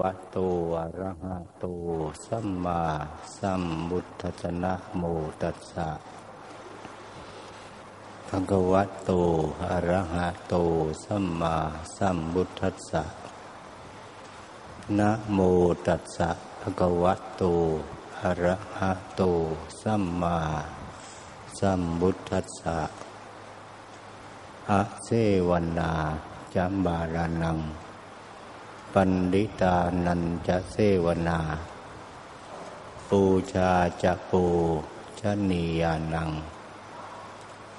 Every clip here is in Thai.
วะโตอะระหะโต สัมมาสัมบุทธัสนะโมตัสสะภะคะวะโตอะระหะโต สัมมาสัมบุทธัสสะนะโมตัสสะภะคะวะโตอะระหะโต สัมมาสัมบุทธัสสะอะเซวันนาจัมบารานัง ปันดิตานันจะเสวนา ปูชาจะปูชนียานัง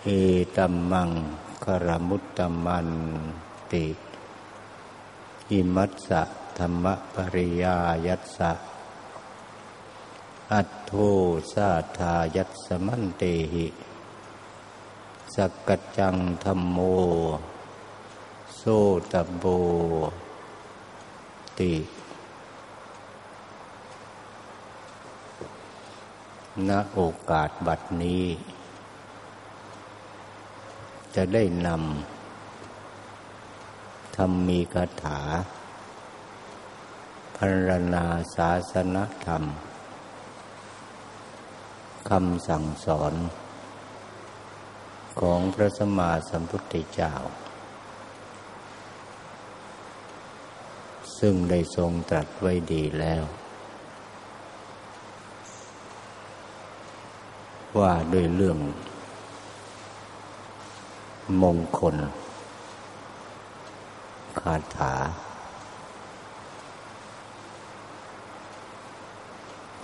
เอตัมมังคารมุตตมันติ อิมัสสะธรรมปริยายัสสะ อัตโทสาทายัสมันเตหิสกัจจังธรรมโม โซตโบ ติ ณ โอกาสบัดนี้ จะได้นำธรรมมีคาถาพรรณนาศาสนธรรมคำสั่งสอน ของพระสมมาสัมพุทธเจ้า ซึ่งได้ทรงตรัสไว้ดีแล้ว ว่าด้วยเรื่อง มงคล คาถา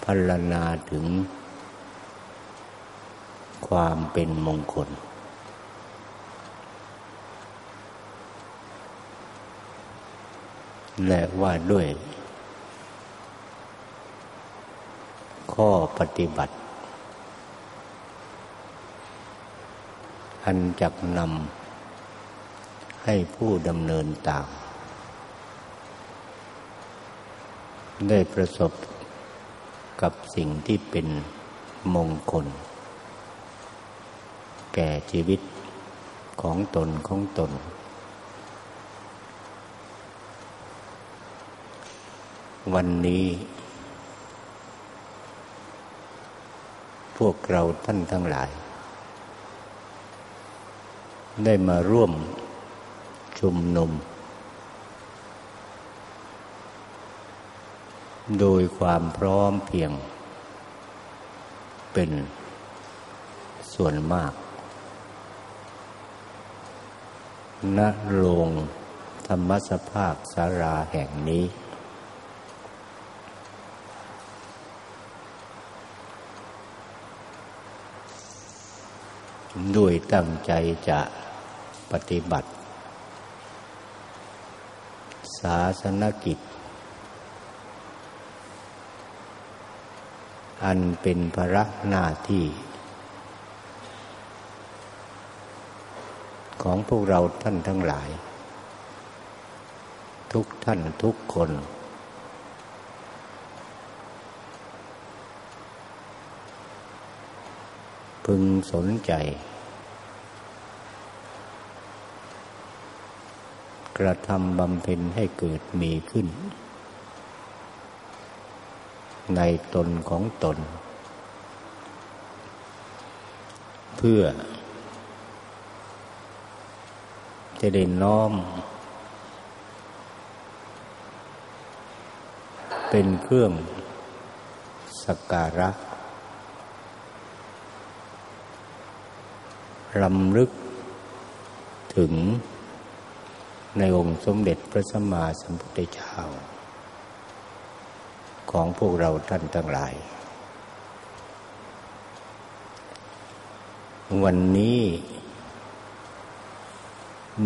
พัลนาถึง ความเป็นมงคล และว่าด้วย ข้อปฏิบัติ อันจักนำให้ผู้ดำเนินตาม ได้ประสบกับสิ่งที่เป็นมงคล แก่ชีวิตของตนของตน วันนี้ พวกเราท่านทั้งหลาย ได้มาร่วมชุมนุม โดยความพร้อมเพียง เป็นส่วนมากณโรงธรรมสภาคสาราแห่งนี้ ด้วยตั้งใจจะปฏิบัติ ศาสนกิจ อันเป็นภาระหน้าที่ ของพวกเราท่านทั้งหลาย ทุกท่านทุกคน พึงสนใจ กระทำบำเพ็ญให้เกิดมีขึ้น ในตนของตน เพื่อ จะได้น้อม เป็นเครื่องสักการะ รำลึกถึงในองค์สมเด็จพระสัมมาสัมพุทธเจ้า ของพวกเราท่านทั้งหลาย วันนี้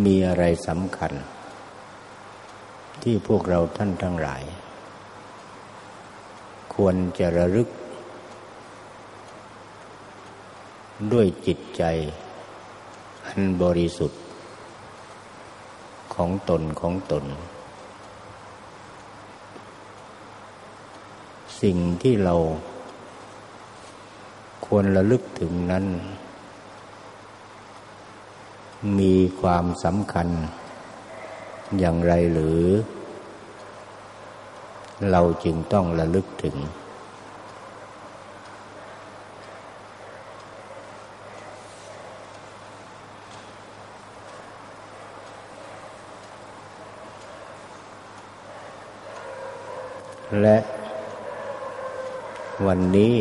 มีอะไรสำคัญ ที่พวกเราท่านทั้งหลาย ควรจะระลึก ด้วยจิตใจ อันบริสุทธิ์ ของตนของตน สิ่งที่เรา ควรระลึกถึงนั้น มีความสำคัญ อย่างไรหรือ เราจึงต้องระลึกถึง และวันนี้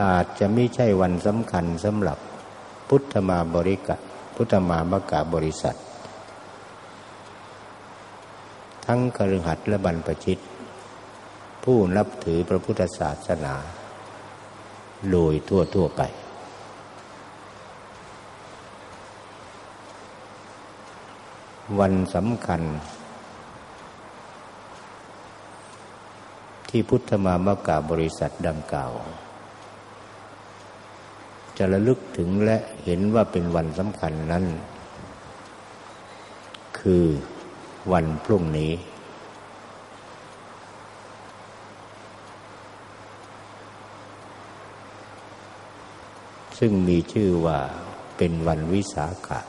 อาจจะไม่ใช่วันสำคัญสำหรับพุทธมาบริกะพุทธมามกะบริษัท ทั้งกฤหัสและบรรพชิต ผู้นับถือพระพุทธศาสนา โดยทั่วทั่วไป วันสำคัญ ที่พุทธมามกะบริษัทดังกล่าว จะระลึกถึงและเห็นว่าเป็นวันสำคัญนั้น คือวันพรุ่งนี้ ซึ่งมีชื่อว่าเป็นวันวิสาขะ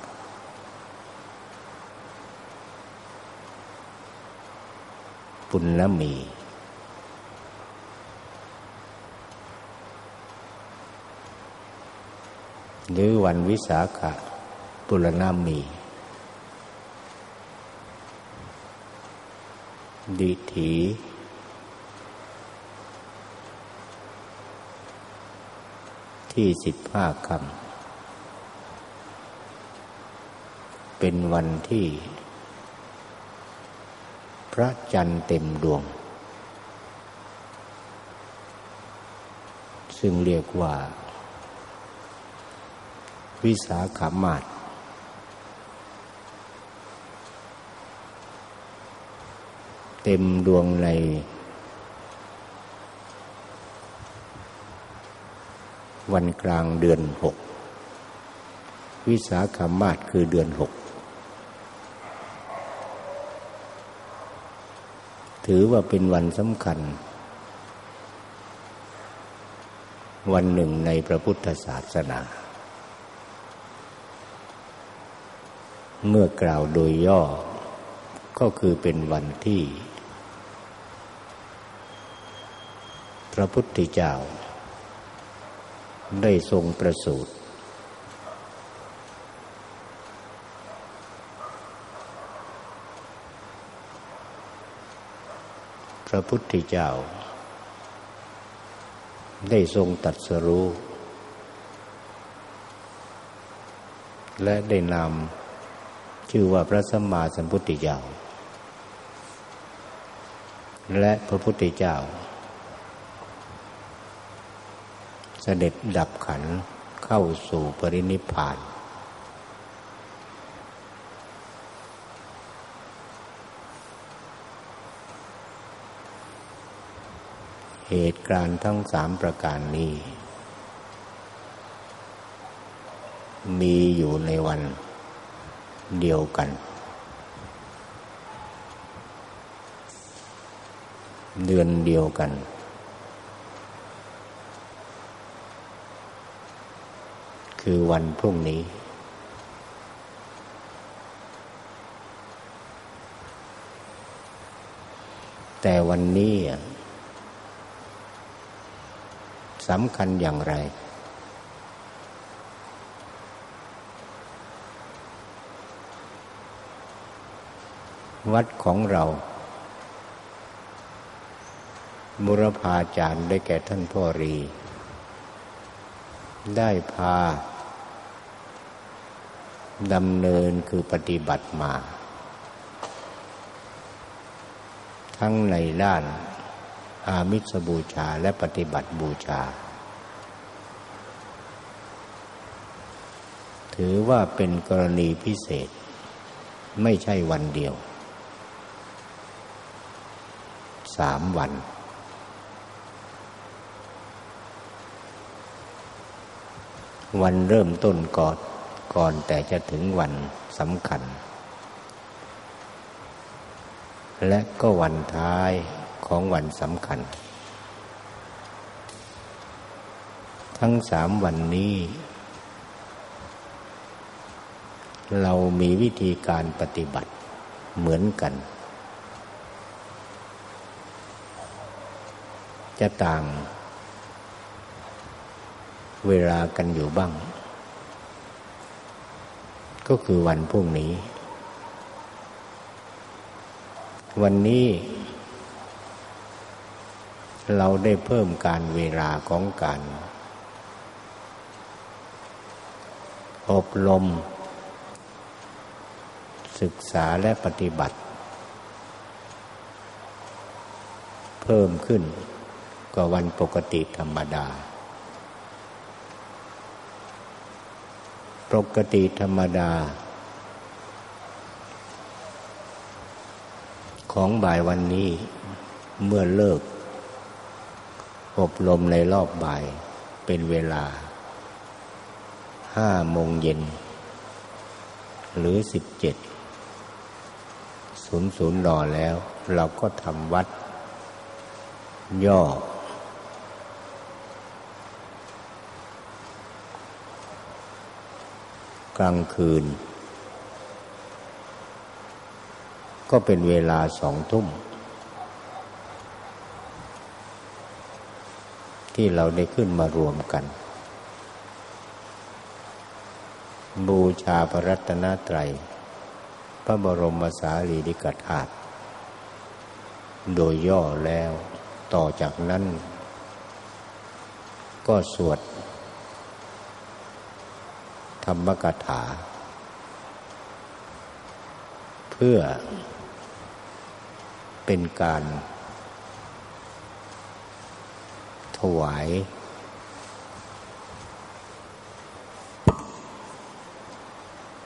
ปุณณมี หรือวันวิสาขะปุรณมี ดิถีที่สิบห้าคำเป็นวันที่ พระจันทร์เต็มดวง ซึ่งเรียกว่า วิสาขามาศเต็มดวงใน วันกลางเดือนหก วิสาขามาศคือเดือนหก ถือว่าเป็นวันสำคัญ วันหนึ่งในพระพุทธศาสนา เมื่อกล่าวโดยย่อ ก็คือเป็นวันที่ พระพุทธเจ้า ได้ทรงประสูติ พระพุทธเจ้า ได้ทรงตัดสรู้ และได้นำชื่อว่าพระสัมมาสัมพุทธเจ้า และพระพุทธเจ้า เสด็จดับขันเข้าสู่ปรินิพาน เหตุการณ์ทั้งสามประการนี้ มีอยู่ในวันเดียวกัน เดือนเดียวกัน คือวันพรุ่งนี้แต่วันนี้ สำคัญอย่างไร วัดของเราบุรพาจารย์ได้แก่ท่านพ่อรี ได้พาดำเนินคือปฏิบัติมา ทั้งในด้าน อามิสบูชาและปฏิบัติบูชา ถือว่าเป็นกรณีพิเศษ ไม่ใช่วันเดียว สามวัน วันเริ่มต้นก่อนก่อนแต่จะถึงวันสำคัญ และก็วันท้าย ของวันสำคัญ ทั้งสามวันนี้ เรามีวิธีการปฏิบัติเหมือนกัน จะต่างเวลากันอยู่บ้าง ก็คือวันพรุ่งนี้ วันนี้ เราได้เพิ่มการเวลาของการ อบรม ศึกษาและปฏิบัติ เพิ่มขึ้นกว่าวันปกติธรรมดา ปกติธรรมดา ของบ่ายวันนี้เมื่อเลิก อบรมในรอบบ่ายเป็นเวลาห้าโมงเย็น หรือสิบเจ็ดศูนย์ศูนย์รอแล้ว เราก็ทำวัด ย่อ กลางคืน ก็เป็นเวลาสองทุ่ม ที่เราได้ขึ้นมารวมกัน บูชาพระรัตนตรัย พระบรมสารีริกธาตุโดยย่อแล้วต่อจากนั้น ก็สวด ธรรมกถา เพื่อเป็นการ ถวาย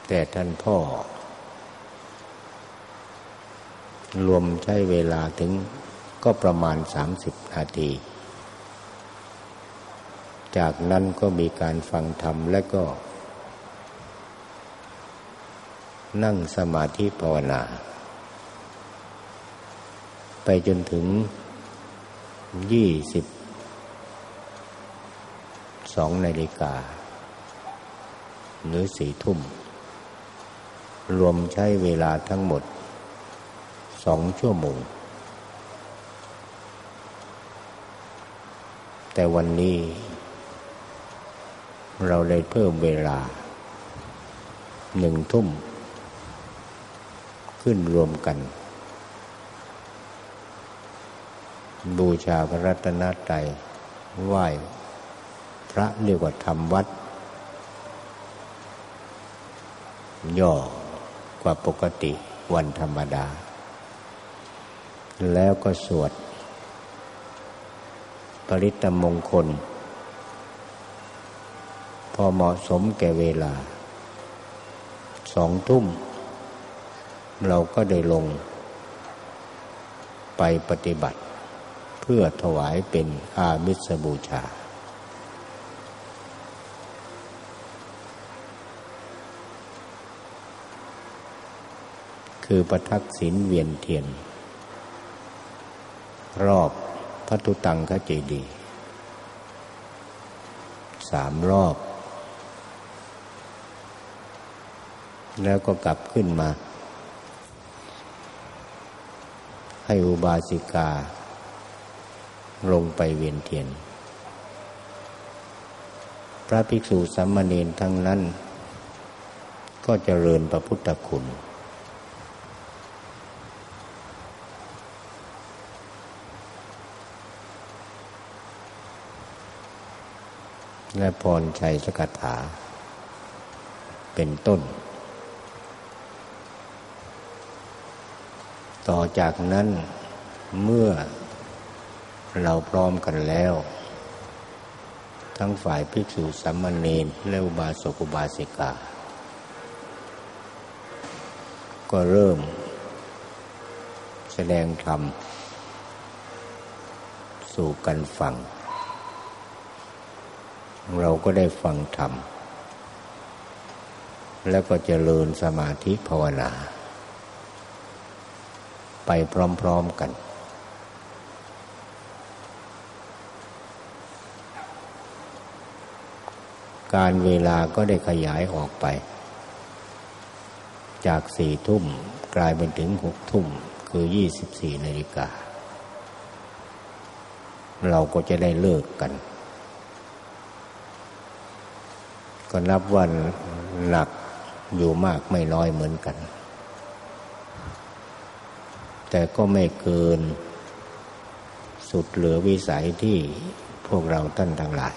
แต่ท่านพ่อ รวมใช้เวลาถึงก็ประมาณสามสิบนาที จากนั้นก็มีการฟังธรรมและก็ นั่งสมาธิภาวนาไปจนถึงยี่สิบ สองนาฬิกา หรือสี่ทุ่ม รวมใช้เวลาทั้งหมดสองชั่วโมง แต่วันนี้ เราได้เพิ่มเวลาหนึ่งทุ่ม ขึ้นรวมกัน บูชาพระรัตนตรัยไหว้ พระเรียกว่าธรรมวัด ย่อกว่าปกติวันธรรมดา แล้วก็สวด ปริตมงคล พอเหมาะสมแก่เวลา สองทุ่ม เราก็ได้ลง ไปปฏิบัติ เพื่อถวายเป็นอามิสบูชา คือประทักษิณเวียนเทียน รอบพระตุตังคเจดีสามรอบ แล้วก็กลับขึ้นมา ให้อุบาสิกา ลงไปเวียนเทียน พระภิกษุสัมมาเนนทั้งนั้น ก็เจริญพระพุทธคุณ และพรชัยสกถา เป็นต้น ต่อจากนั้นเมื่อเราพร้อมกันแล้ว ทั้งฝ่ายภิกษุสัมมเนรและอุบาสกอุบาสิกา ก็เริ่ม แสดงธรรม สู่กันฟัง เราก็ได้ฟังธรรม แล้วก็เจริญสมาธิภาวนา ไปพร้อม ๆกัน การเวลาก็ได้ขยายออกไป จากสี่ทุ่มกลายเป็นถึงหกทุ่ม คือยี่สิบสี่นาฬิกา เราก็จะได้เลิกกัน ก็นับวันหนักอยู่มากไม่น้อยเหมือนกัน แต่ก็ไม่เกิน สุดเหลือวิสัยที่พวกเราท่านทั้งหลาย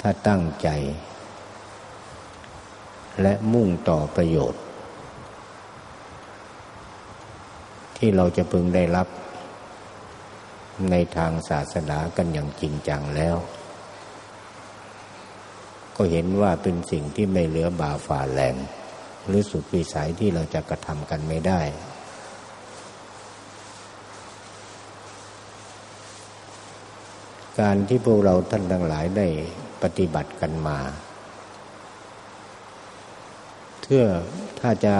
ถ้าตั้งใจ และมุ่งต่อประโยชน์ ที่เราจะพึงได้รับในทางศาสนากันอย่างจริงจังแล้ว ก็เห็นว่าเป็นสิ่งที่ไม่เหลือบาฝ่าแรงหรือสุดวิสัยที่เราจะกระทำกันไม่ได้ การที่พวกเราท่านทั้งหลายได้ปฏิบัติกันมาเพื่อถ้าจะ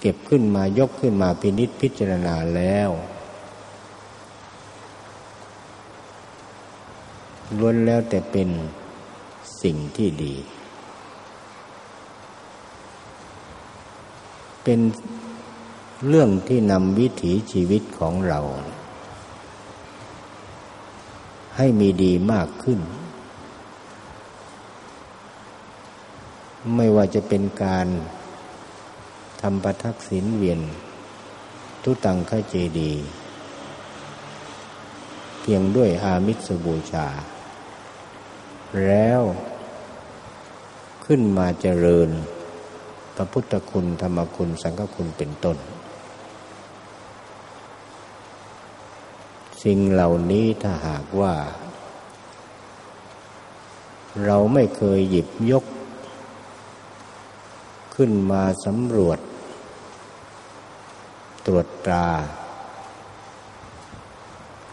เก็บขึ้นมายกขึ้นมาพินิษพิจารณาแล้วล้วนแล้วแต่เป็น สิ่งที่ดี เป็นเรื่องที่นำวิถีชีวิตของเรา ให้มีดีมากขึ้น ไม่ว่าจะเป็นการทำประทักษิณเวียน ทุตังคเจดี เพียงด้วยอามิสบูชา แล้ว ขึ้นมาเจริญพระพุทธคุณธรรมคุณสังฆคุณเป็นต้น สิ่งเหล่านี้ถ้าหากว่า เราไม่เคยหยิบยก ขึ้นมาสำรวจ ตรวจตรา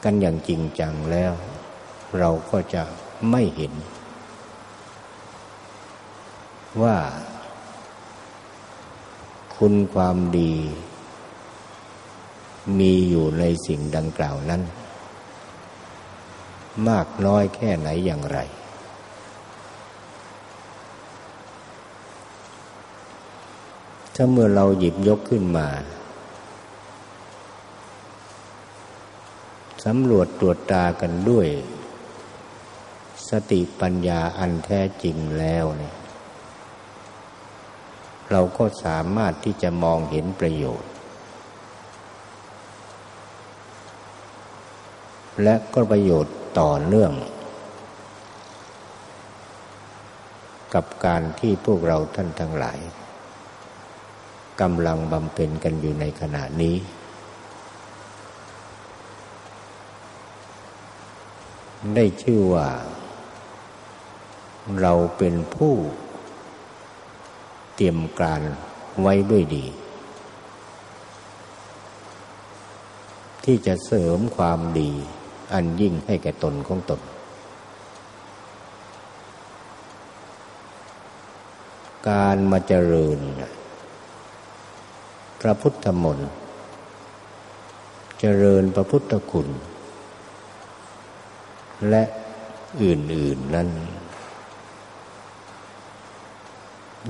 กันอย่างจริงจังแล้ว เราก็จะ ไม่เห็น ว่า คุณความดี มีอยู่ในสิ่งดังกล่าวนั้น มากน้อยแค่ไหนอย่างไร ถ้าเมื่อเราหยิบยกขึ้นมาสำรวจตรวจตากันด้วย สติปัญญาอันแท้จริงแล้วเนี่ยเราก็สามารถที่จะมองเห็นประโยชน์ และก็ประโยชน์ต่อเนื่อง กับการที่พวกเราท่านทั้งหลายกำลังบำเพ็ญกันอยู่ในขณะนี้ ได้ชื่อว่า เราเป็นผู้เตรียมการไว้ด้วยดี ที่จะเสริมความดี อันยิ่งให้แก่ตนของตน การมาเจริญ พระพุทธมนต์เจริญพระพุทธคุณ และอื่น ๆ นั้น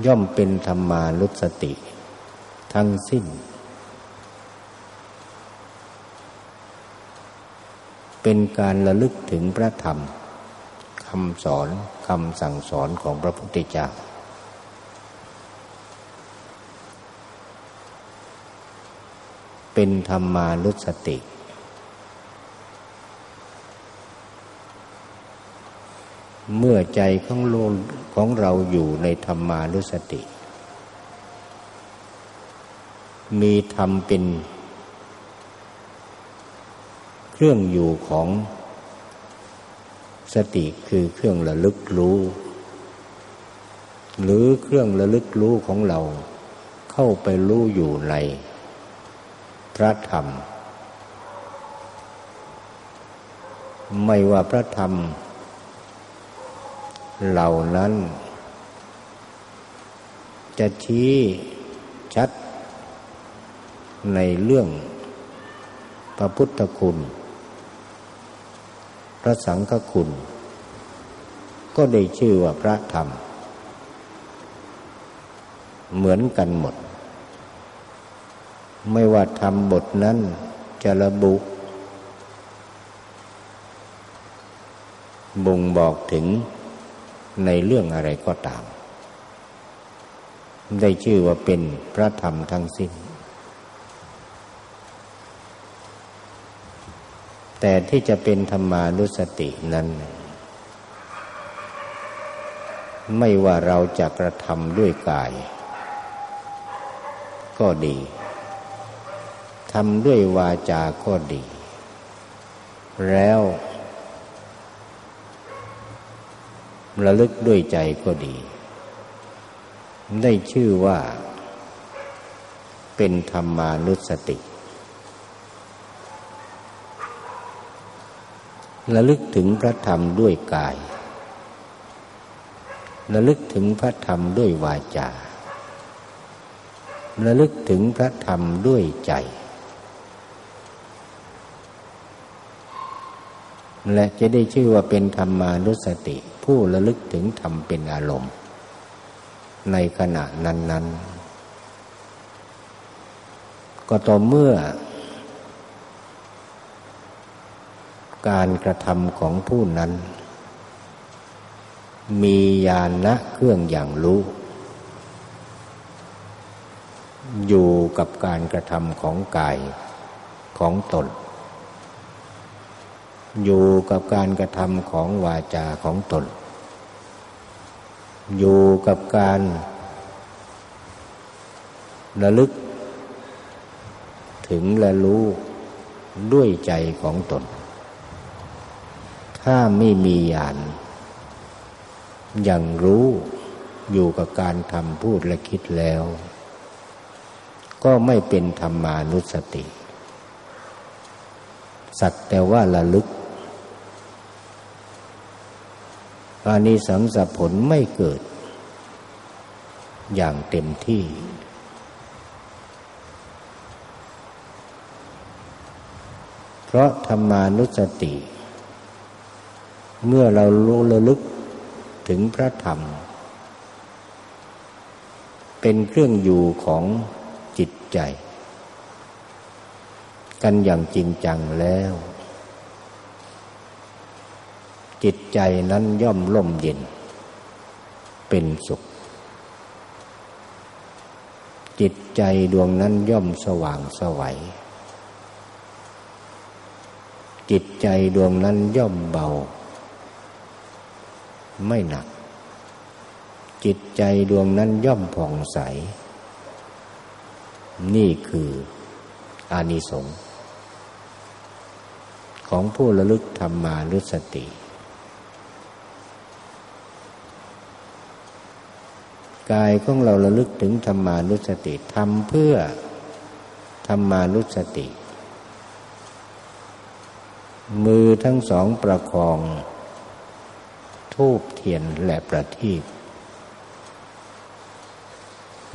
ย่อมเป็นธรรมานุสติ ทั้งสิ้น เป็นการระลึกถึงพระธรรมคำสอนคำสั่งสอนของพระพุทธเจ้าเป็นธรรมานุสติ เมื่อใจของโลของเราอยู่ในธรรมานุสติ มีธรรมเป็นเครื่องอยู่ของสติคือเครื่องระลึกรู้ หรือเครื่องระลึกรู้ของเรา เข้าไปรู้อยู่ใน พระธรรม ไม่ว่าพระธรรม เหล่านั้น จะชี้ชัดในเรื่องพระพุทธคุณ พระสังฆคุณ ก็ได้ชื่อว่าพระธรรม เหมือนกันหมด ไม่ว่าทำบทนั้นจะระบุ บ่งบอกถึง ในเรื่องอะไรก็ตาม ได้ชื่อว่าเป็นพระธรรมทั้งสิ้น แต่ที่จะเป็นธรรมานุสตินั้น ไม่ว่าเราจะกระทำด้วยกาย ก็ดีทำด้วยวาจาก็ดี แล้ว ระลึกด้วยใจก็ดี ได้ชื่อว่า เป็นธรรมานุสติ ระลึกถึงพระธรรมด้วยกาย ระลึกถึงพระธรรมด้วยวาจา ระลึกถึงพระธรรมด้วยใจ และจะได้ชื่อว่าเป็นธรรมานุสติ ผู้ระลึกถึงธรรมเป็นอารมณ์ ในขณะนั้น ๆ ก็ต่อเมื่อ การกระทำของผู้นั้น มีญาณะเครื่องอย่างรู้ อยู่กับการกระทำของกายของตน อยู่กับการกระทำของวาจาของตน อยู่กับการระลึก ถึงและรู้ด้วยใจของตน ถ้าไม่มีญาณอย่างรู้อยู่กับการทำพูดและคิดแล้ว ก็ไม่เป็นธรรมานุสติ สักแต่ว่าระลึก อานิสังสผลไม่เกิด อย่างเต็มที่ เพราะธรรมานุสติ เมื่อเรารู้ระลึกถึงพระธรรม เป็นเครื่องอยู่ของจิตใจ กันอย่างจริงจังแล้ว จิตใจนั้นย่อมล่มเย็น เป็นสุข จิตใจดวงนั้นย่อมสว่างสวัย จิตใจดวงนั้นย่อมเบา ไม่หนัก จิตใจดวงนั้นย่อมผ่องใส นี่คืออานิสงส์ของผู้ระลึกธรรมานุสติ กายของเราระลึกถึงธรรมานุสติทำเพื่อธรรมานุสติ มือทั้งสองประคอง ทูบเทียนและประทีป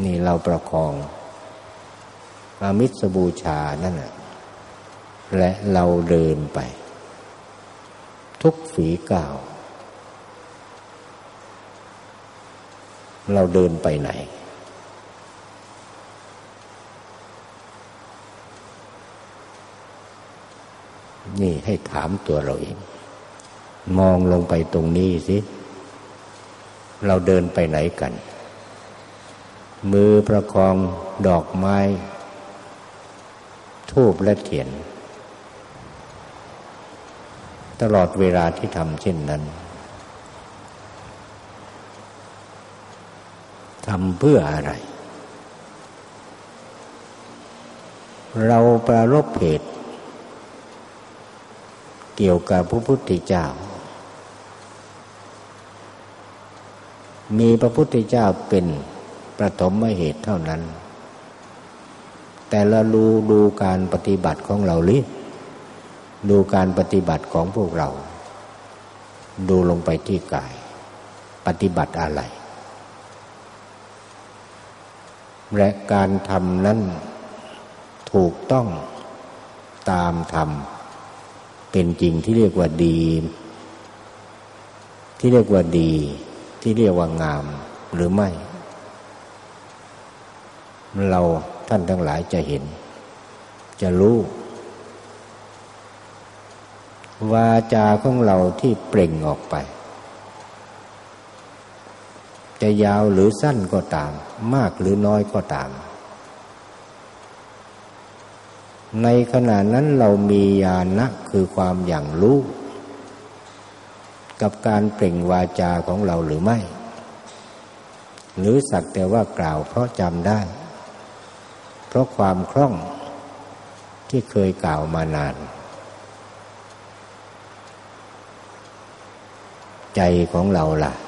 นี่เราประคองอามิสบูชานั่นแหละและเราเดินไป ทุกฝีก้าว เราเดินไปไหน นี่ให้ถามตัวเราเอง มองลงไปตรงนี้สิ เราเดินไปไหนกัน มือประคองดอกไม้ ทูบและเทียน ตลอดเวลาที่ทำเช่นนั้น ทำเพื่ออะไร เราประรบเหตุ เกี่ยวกับพระพุทธเจ้า มีพระพุทธเจ้าเป็นประถมเหตุเท่านั้น แต่ละรู้ดูการปฏิบัติของเราลิดูการปฏิบัติของพวกเรา ดูลงไปที่กาย ปฏิบัติอะไร และการทำนั้นถูกต้องตามธรรม เป็นจริงที่เรียกว่าดี ที่เรียกว่าดี ที่เรียกว่างามหรือไม่ เราท่านทั้งหลายจะเห็น จะรู้วาจาของเราที่เปล่งออกไป จะยาวหรือสั้นก็ตาม มากหรือน้อยก็ตาม ในขณะนั้นเรามีญาณะคือความอย่างรู้ กับการเปล่งวาจาของเราหรือไม่ หรือสักแต่ว่ากล่าวเพราะจำได้ เพราะความคล่องที่เคยกล่าวมานาน ใจของเราล่ะ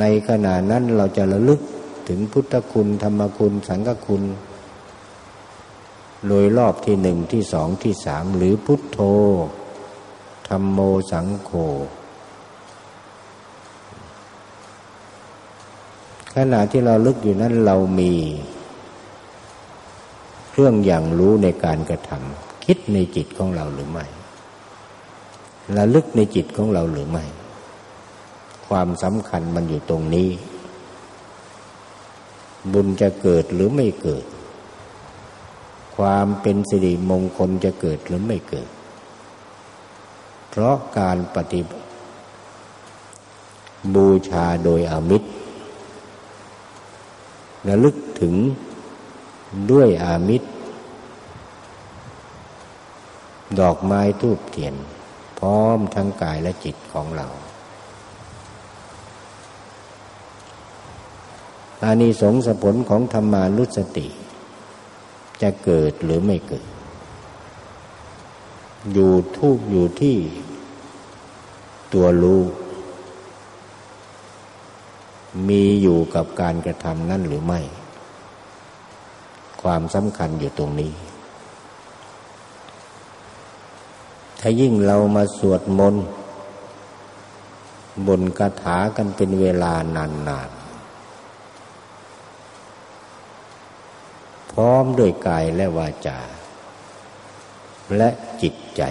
ในขณะนั้นเราจะระลึกถึงพุทธคุณธรรมคุณสังฆคุณ โดยรอบที่หนึ่งที่สองที่สามหรือพุทโธธรรมโมสังโฆขณะที่เราลึกอยู่นั้นเรามีเครื่องอย่างรู้ในการกระทำคิดในจิตของเราหรือไม่ระลึกในจิตของเราหรือไม่ ความสำคัญมันอยู่ตรงนี้ บุญจะเกิดหรือไม่เกิด ความเป็นสิริมงคลจะเกิดหรือไม่เกิด เพราะการปฏิบูชาโดยอมิตรระลึกถึงด้วยอามิตร ดอกไม้ทูบเทียน พร้อมทั้งกายและจิตของเรา อานิสงส์ผลของธรรมานุสติ จะเกิดหรือไม่เกิด อยู่ทุกอยู่ที่ตัวรู้มีอยู่กับการกระทำนั่นหรือไม่ ความสำคัญอยู่ตรงนี้ ถ้ายิ่งเรามาสวดมนต์บนคาถากันเป็นเวลานานๆ พร้อมด้วยกายและวาจา และจิตใจ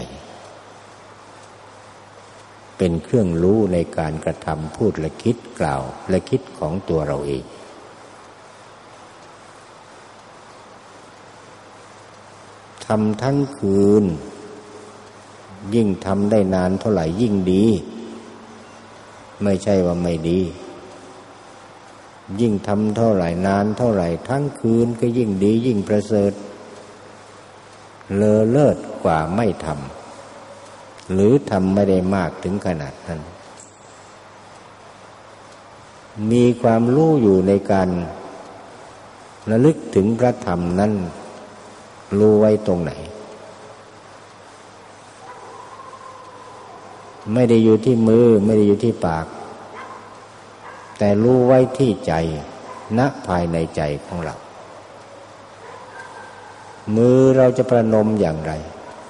เป็นเครื่องรู้ในการกระทำพูดและคิดกล่าวและคิดของตัวเราเองทำทั้งคืน ยิ่งทำได้นานเท่าไหร่ยิ่งดี ไม่ใช่ว่าไม่ดี ยิ่งทำเท่าไหร่นานเท่าไหร่ทั้งคืนก็ยิ่งดียิ่งประเสริฐ เลอเลิศกว่าไม่ทำหรือทำไม่ได้มากถึงขนาดนั้น มีความรู้อยู่ในการระลึกถึงพระธรรมนั้น รู้ไว้ตรงไหน ไม่ได้อยู่ที่มือไม่ได้อยู่ที่ปาก แต่รู้ไว้ที่ใจณภายในใจของเรา มือเราจะประนมอย่างไร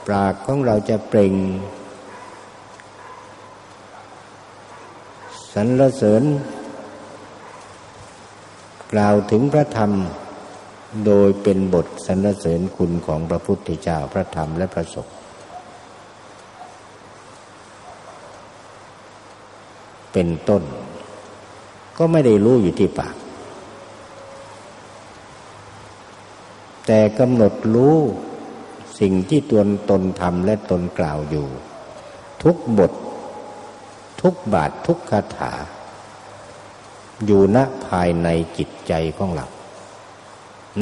ปากของเราจะเปล่งสรรเสริญ กล่าวถึงพระธรรมโดยเป็นบทสรรเสริญคุณของพระพุทธเจ้าพระธรรมและพระสงฆ์เป็นต้น ก็ไม่ได้รู้อยู่ที่ปาก แต่กำหนดรู้สิ่งที่ตนตนทำและตนกล่าวอยู่ ทุกบท ทุกบาททุกคาถา อยู่ณภายในจิตใจของเรา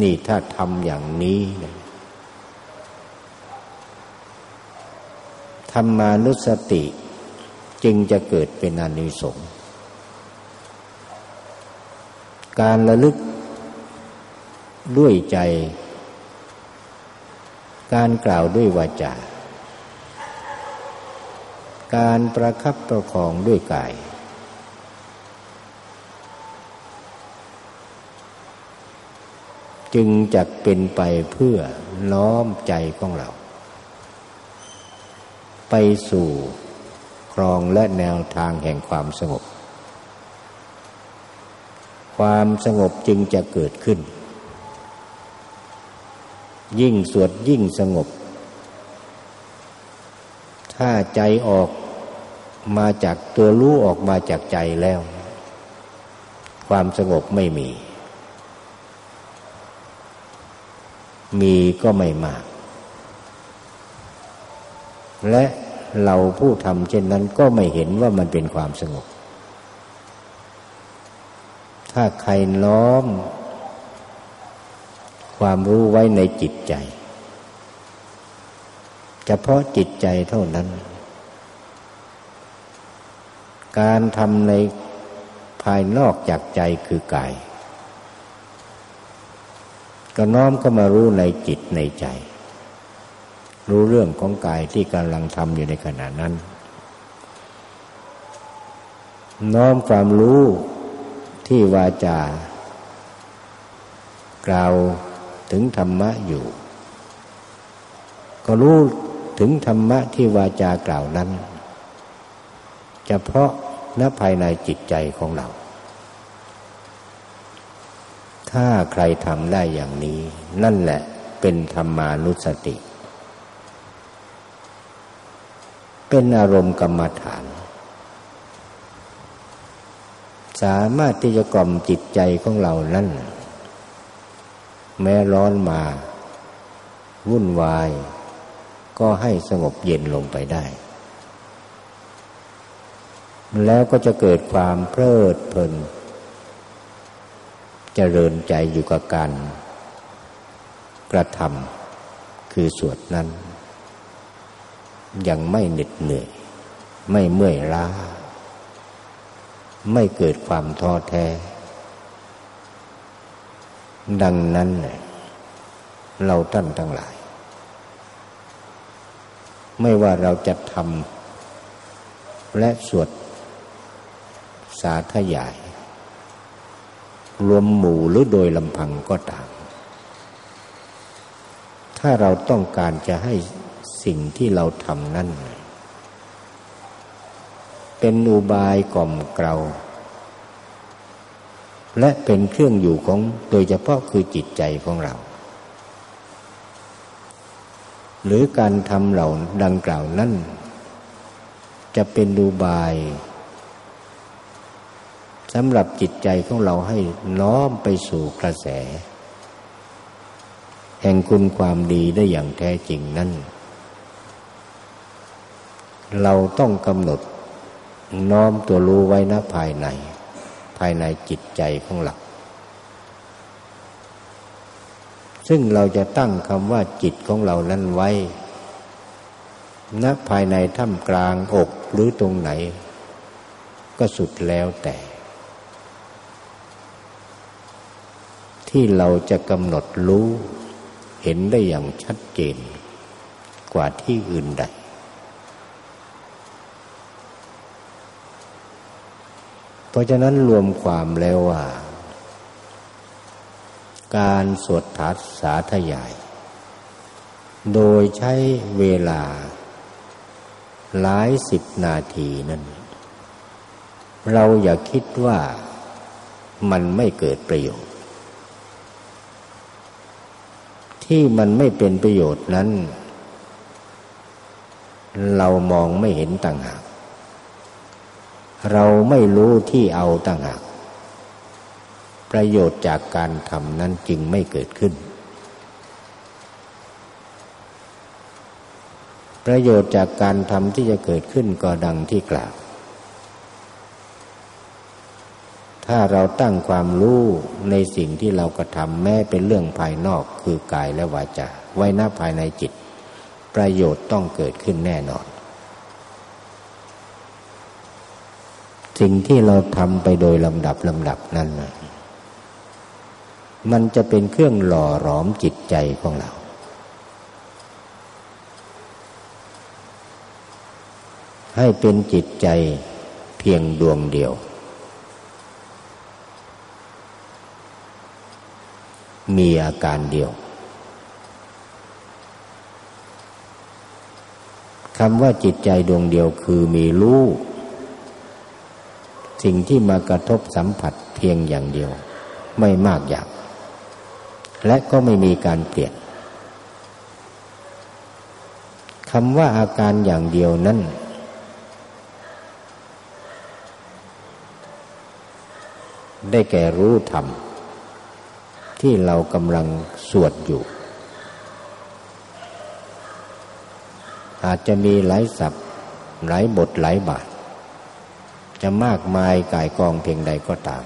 นี่ถ้าทำอย่างนี้ธรรมานุสติจึงจะเกิดเป็นอนิสงส์ การระลึกด้วยใจ การกล่าวด้วยวาจา การประคับประคองด้วยกาย จึงจะเป็นไปเพื่อน้อมใจของเรา ไปสู่ครองและแนวทางแห่งความสงบ ความสงบจึงจะเกิดขึ้น ยิ่งสวดยิ่งสงบ ถ้าใจออกมาจากตัวรู้ออกมาจากใจแล้ว ความสงบไม่มี มีก็ไม่มาก และเราผู้ทำเช่นนั้นก็ไม่เห็นว่ามันเป็นความสงบ ถ้าใครน้อม ความรู้ไว้ในจิตใจ เฉพาะจิตใจเท่านั้น การทำในภายนอกจากใจคือกาย ก็น้อมก็มารู้ในจิตในใจ รู้เรื่องของกายที่กำลังทำอยู่ในขณะนั้น น้อมความรู้ ที่วาจา กล่าวถึงธรรมะอยู่ ก็รู้ถึงธรรมะที่วาจากล่าวนั้นเฉพาะณภายในจิตใจของเรา ถ้าใครทำได้อย่างนี้ นั่นแหละเป็นธรรมานุสติ เป็นอารมณ์กรรมฐาน สามารถที่จะกล่อมจิตใจของเรานั้นแม้ร้อนมา วุ่นวาย ก็ให้สงบเย็นลงไปได้ แล้วก็จะเกิดความเพลิดเพลินจเจริญใจอยู่กับการกระทำคือสวดนั้น ยังไม่เหน็ดเหนื่อย ไม่เมื่อยล้า ไม่เกิดความท้อแท้ ดังนั้น เราท่านทั้งหลาย ไม่ว่าเราจะทำและสวดสาธยาย รวมหมู่หรือโดยลำพังก็ตาม ถ้าเราต้องการจะให้สิ่งที่เราทำนั่นเเป็นอุบายกล่อมเกลาและเป็นเครื่องอยู่ของโดยเฉพาะคือจิตใจของเรา หรือการทำเหล่าดังกล่าวนั้นจะเป็นอุบายสำหรับจิตใจของเราให้น้อมไปสู่กระแส แห่งคุณความดีได้อย่างแท้จริงนั้นเราต้องกำหนด น้อมตัวรู้ไว้ณภายใน ภายในจิตใจของเราซึ่งเราจะตั้งคำว่าจิตของเรานั้นไว้ณภายในถ้ำกลางอกหรือตรงไหน ก็สุดแล้วแต่ ที่เราจะกำหนดรู้ เห็นได้อย่างชัดเจน กว่าที่อื่นใด เพราะฉะนั้นรวมความแล้วว่า การสวดทัศสาธยาย โดยใช้เวลา หลายสิบนาทีนั้น เราอย่าคิดว่ามันไม่เกิดประโยชน์ ที่มันไม่เป็นประโยชน์นั้น เรามองไม่เห็นต่างหาก เราไม่รู้ที่เอาต่างหากประโยชน์จากการทำนั้นจึงไม่เกิดขึ้น ประโยชน์จากการทำที่จะเกิดขึ้นก็ดังที่กล่าว ถ้าเราตั้งความรู้ในสิ่งที่เรากระทำแม้เป็นเรื่องภายนอกคือกายและวาจาไว้หน้าภายในจิต ประโยชน์ต้องเกิดขึ้นแน่นอน สิ่งที่เราทำไปโดยลำดับลำดับนั้นมันจะเป็นเครื่องหล่อหลอมจิตใจของเรา ให้เป็นจิตใจเพียงดวงเดียว มีอาการเดียวคำว่าจิตใจดวงเดียวคือมีรู้ สิ่งที่มากระทบสัมผัสเพียงอย่างเดียว ไม่มากอยาก และก็ไม่มีการเปลี่ยนคำว่าอาการอย่างเดียวนั้น ได้แก่รู้ธรรม ที่เรากำลังสวดอยู่ อาจจะมีหลายศัพท์หลายบทหลายบาท จะมากมายกายกองเพียงใดก็ตาม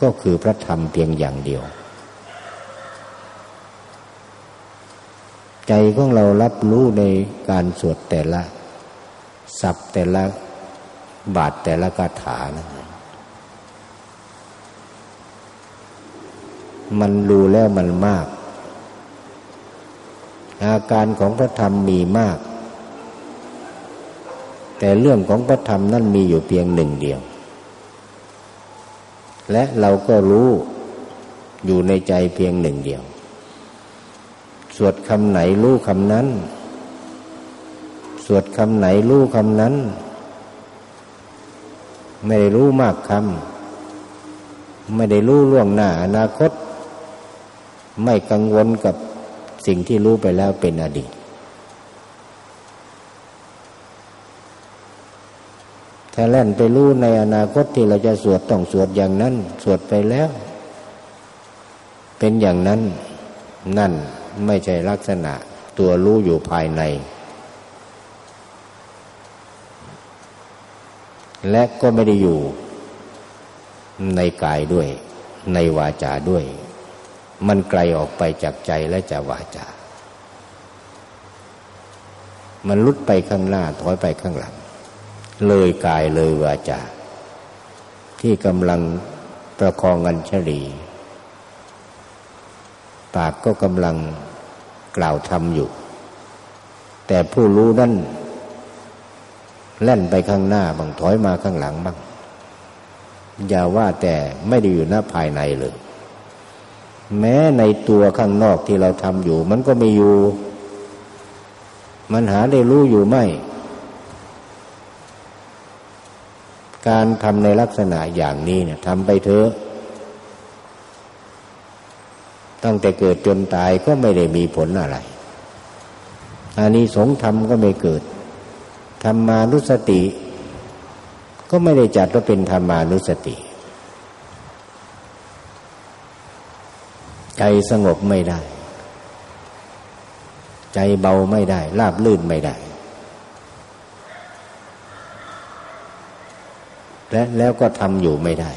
ก็คือพระธรรมเพียงอย่างเดียว ใจของเรารับรู้ในการสวดแต่ละศัพท์แต่ละบาทแต่ละคาถานะมันรู้แล้วมันมาก อาการของพระธรรมมีมาก แต่เรื่องของพระธรรมนั่นมีอยู่เพียงหนึ่งเดียว และเราก็รู้อยู่ในใจเพียงหนึ่งเดียว สวดคำไหนรู้คำนั้น สวดคำไหนรู้คำนั้น ไม่ได้รู้มากคำไม่ได้รู้ล่วงหน้าอนาคต ไม่กังวลกับสิ่งที่รู้ไปแล้วเป็นอดีต ถ้าแล่นไปรู้ในอนาคตที่เราจะสวดต้องสวดอย่างนั้น สวดไปแล้ว เป็นอย่างนั้น นั่นไม่ใช่ลักษณะ ตัวรู้อยู่ภายใน และก็ไม่ได้อยู่ ในกายด้วย ในวาจาด้วย มันไกลออกไปจากใจและจากวาจา มันลุดไปข้างหน้าถอยไปข้างหลัง เลยกายเลยวาจาที่กำลังประคองกันเฉลีปากก็กำลังกล่าวทำอยู่ แต่ผู้รู้นั่นแล่นไปข้างหน้าบางถอยมาข้างหลังบ้างอย่าว่าแต่ไม่ได้อยู่หน้าภายในเลย แม้ในตัวข้างนอกที่เราทำอยู่ มันก็ไม่อยู่ มันหาได้รู้อยู่ไม่ การทำในลักษณะอย่างนี้เนี่ยทำไปเถอะตั้งแต่เกิดจนตายก็ไม่ได้มีผลอะไรอันนี้สงธรรมก็ไม่เกิด ธรรมานุสติ ก็ไม่ได้จัดว่าเป็นธรรมานุสติ ใจสงบไม่ได้ ใจเบาไม่ได้ ราบลื่นไม่ได้ และแล้วก็ทำอยู่ไม่ได้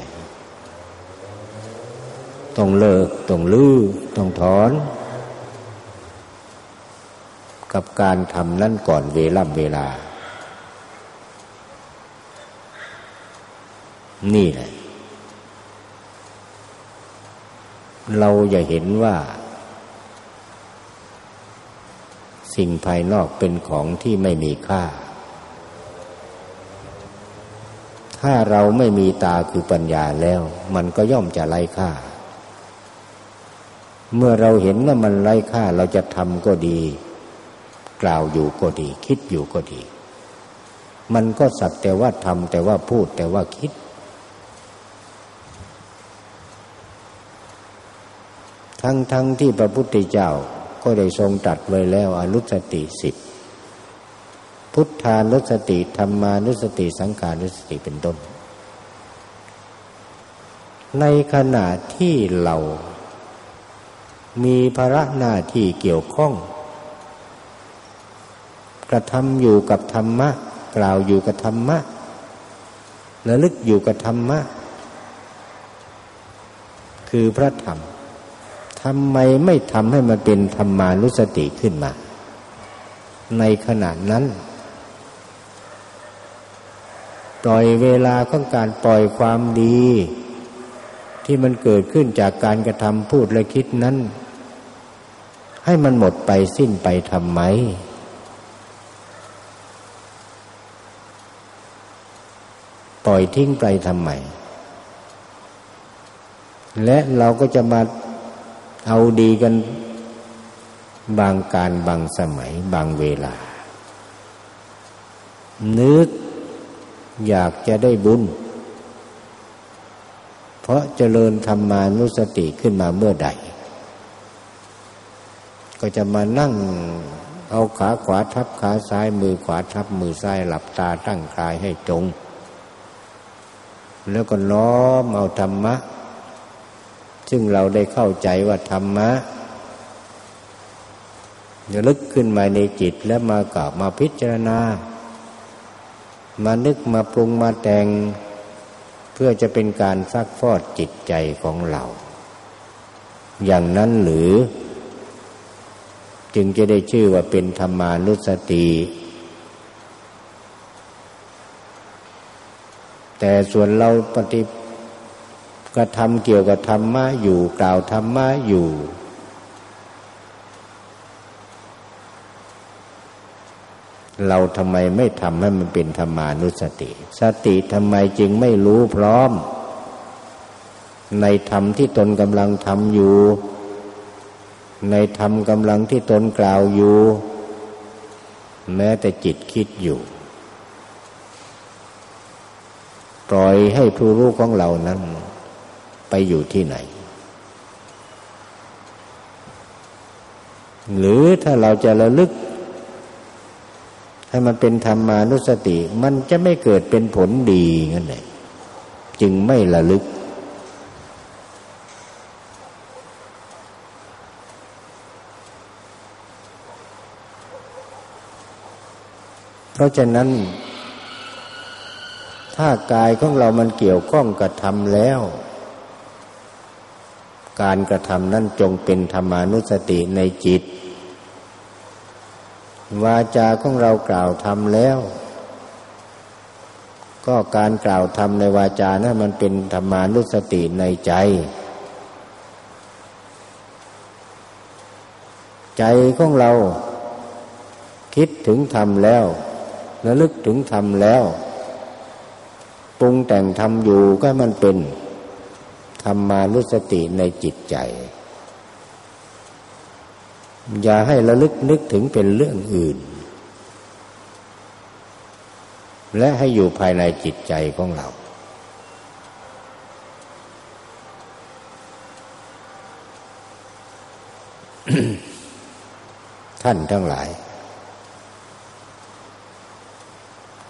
ต้องเลิก ต้องลื้อ ต้องถอน กับการทำนั่นก่อนเวล่ำเวลา นี่แหละ เราอย่าเห็นว่า สิ่งภายนอกเป็นของที่ไม่มีค่า ถ้าเราไม่มีตาคือปัญญาแล้ว มันก็ย่อมจะไร้ค่า เมื่อเราเห็นว่ามันไร้ค่าเราจะทำก็ดี กล่าวอยู่ก็ดี คิดอยู่ก็ดี มันก็สักแต่ว่าทำแต่ว่าพูดแต่ว่าคิดทั้งทั้งที่พระพุทธเจ้าก็ได้ทรงตรัสไว้แล้วอนุสติสิบ พุทธานุสติธรรมานุสติสังขานุสติเป็นต้น ในขณะที่เรามีภาระหน้าที่เกี่ยวข้อง กระทำอยู่กับธรรมะ กล่าวอยู่กับธรรมะระลึกอยู่กับธรรมะ คือพระธรรมทำไมไม่ทำให้มันเป็นธรรมานุสติขึ้นมา ในขณะนั้น ปล่อยเวลาของการปล่อยความดี ที่มันเกิดขึ้นจากการกระทำพูดและคิดนั้น ให้มันหมดไปสิ้นไปทำไม ปล่อยทิ้งไปทำไม และเราก็จะมาเอาดีกันบางการบางสมัยบางเวลา นึก อยากจะได้บุญ เพราะเจริญธรรมานุสติขึ้นมาเมื่อใด ก็จะมานั่งเอาขาขวาทับขาซ้ายมือขวาทับมือซ้ายหลับตาตั้งกายให้ตรง แล้วก็น้อมเอาธรรมะ ซึ่งเราได้เข้าใจว่าธรรมะจะลึกขึ้นมาในจิตแล้วมากล่าวมาพิจารณา มานึกมาปรุงมาแต่ง เพื่อจะเป็นการซักฟอดจิตใจของเรา อย่างนั้นหรือ จึงจะได้ชื่อว่าเป็นธรรมานุสติแต่ส่วนเราปฏิกระทำเกี่ยวกับธรรมะอยู่กล่าวธรรมะอยู่ เราทำไมไม่ทำให้มันเป็นธรรมานุสติ สติทำไมจึงไม่รู้พร้อม ในธรรมที่ตนกำลังทำอยู่ ในธรรมกำลังที่ตนกล่าวอยู่ แม้แต่จิตคิดอยู่ ปล่อยให้ผู้รู้ของเรานั้น ไปอยู่ที่ไหน หรือถ้าเราจะระลึก ให้มันเป็นธรรมานุสติ มันจะไม่เกิดเป็นผลดีงั้นเลยจึงไม่ระลึก เพราะฉะนั้น ถ้ากายของเรามันเกี่ยวข้องกับธรรมแล้ว การกระทำนั้นจงเป็นธรรมานุสติในจิต วาจาของเรากล่าวทำแล้ว ก็การกล่าวทำในวาจานะั้นมันเป็นธรรมานุสติในใจ ใจของเรา คิดถึงธรรมแล้วระลึกถึงธรรมแล้วปรุงแต่งธรรมอยู่ก็มันเป็นธรรมานุสติในจิตใจ อย่าให้ระลึกนึกถึงเป็นเรื่องอื่น และให้อยู่ภายในจิตใจของเรา ท่านทั้งหลาย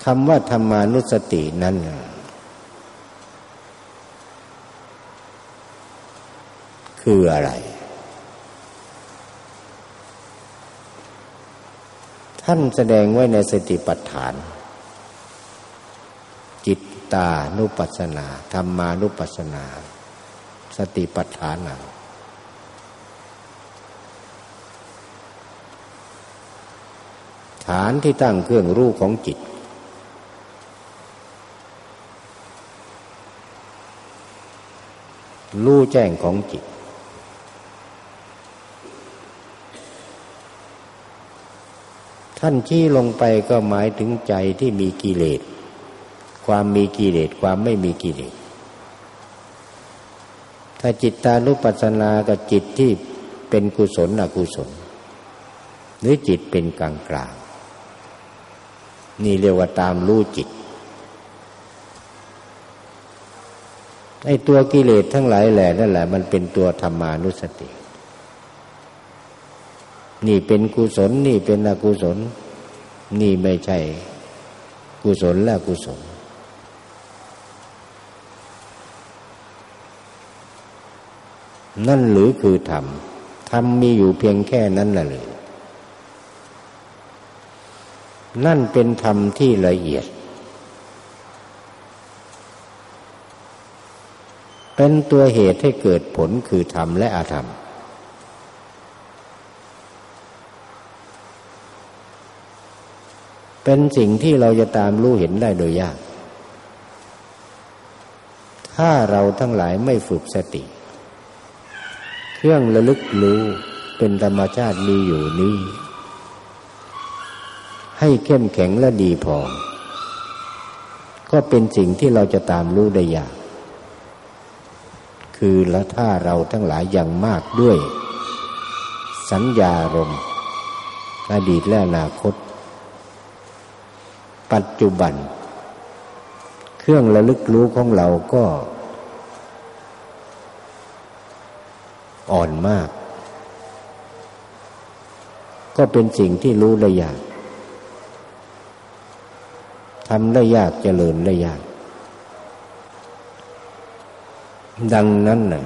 คำว่าธรรมานุสตินั้นคืออะไร ท่านแสดงไว้ในสติปัฏฐาน จิตตานุปัสสนาธรรมานุปัสสนา สติปัฏฐานังฐานที่ตั้งเครื่องรู้ของจิต รู้แจ้งของจิต ท่านชี้ลงไปก็หมายถึงใจที่มีกิเลส ความมีกิเลสความไม่มีกิเลส ถ้าจิตตานุปัสสนากับจิตที่เป็นกุศลอกุศล หรือจิตเป็นกลางกลางนี่เรียกว่าตามรู้จิตไอ้ตัวกิเลสทั้งหลายแหล่นั่นแหละ มันเป็นตัวธรรมานุสติ นี่เป็นกุศล นี่เป็นอกุศล นี่ไม่ใช่ กุศลและกุศล นั่นหรือคือธรรม ธรรมมีอยู่เพียงแค่นั้นแหละเลยนั่นเป็นธรรมที่ละเอียด เป็นตัวเหตุให้เกิดผลคือธรรมและอาธรรม เป็นสิ่งที่เราจะตามรู้เห็นได้โดยยาก ถ้าเราทั้งหลายไม่ฝึกสติ เครื่องระลึกรู้เป็นธรรมชาติมีอยู่นี้ ให้เข้มแข็งและดีพอ ก็เป็นสิ่งที่เราจะตามรู้ได้ยาก คือละถ้าเราทั้งหลายย่างมากด้วย สัญญารมอดีตและอนาคต ปัจจุบัน เครื่องระลึกรู้ของเราก็ อ่อนมาก ก็เป็นสิ่งที่รู้ได้ยากทำได้ยากเจริญได้ยาก ดังนั้นน่ะ